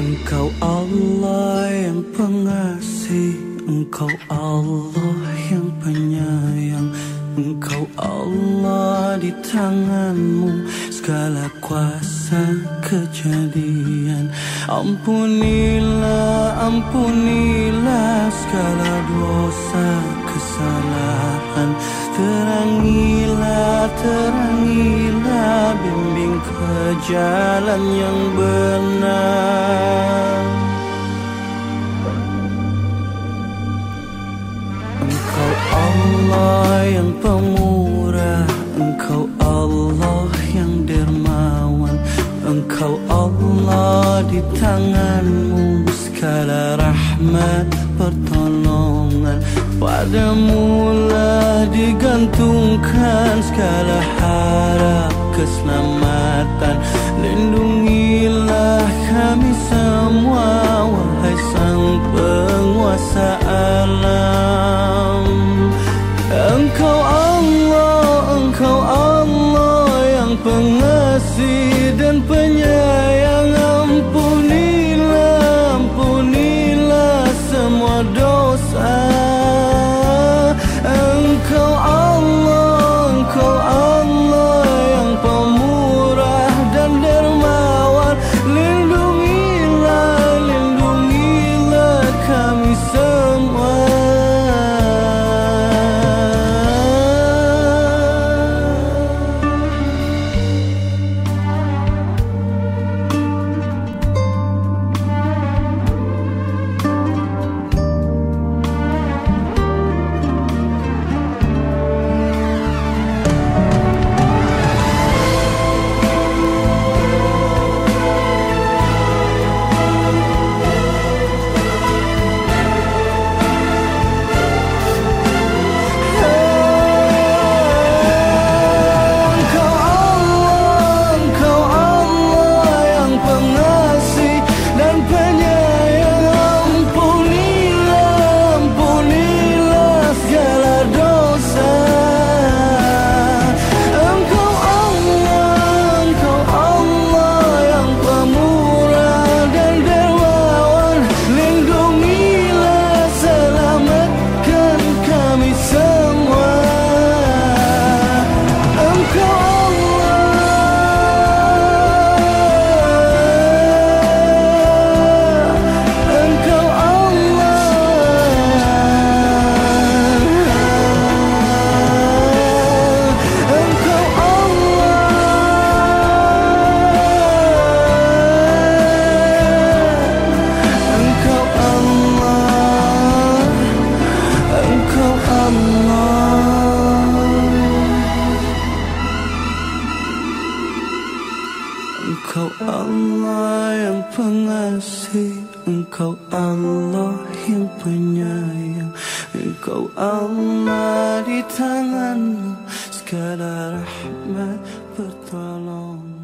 Engkau Allah yang pengasih Engkau Allah yang penyayang Engkau Allah di tanganmu. Segala kuasa kejadian. Ampunilah, ampunilah Segala dosa kesalahan. Terangilah, terangilah Bimbing ke jalan yang benar Allah di tanganmu Segala rahmat pertolongan. Padamu lah digantungkan Segala harap keselamatan Engkau Allah yang pengasih. Engkau Allah yang penyayang. Engkau Allah di tanganmu. Segala rahmat pertolongan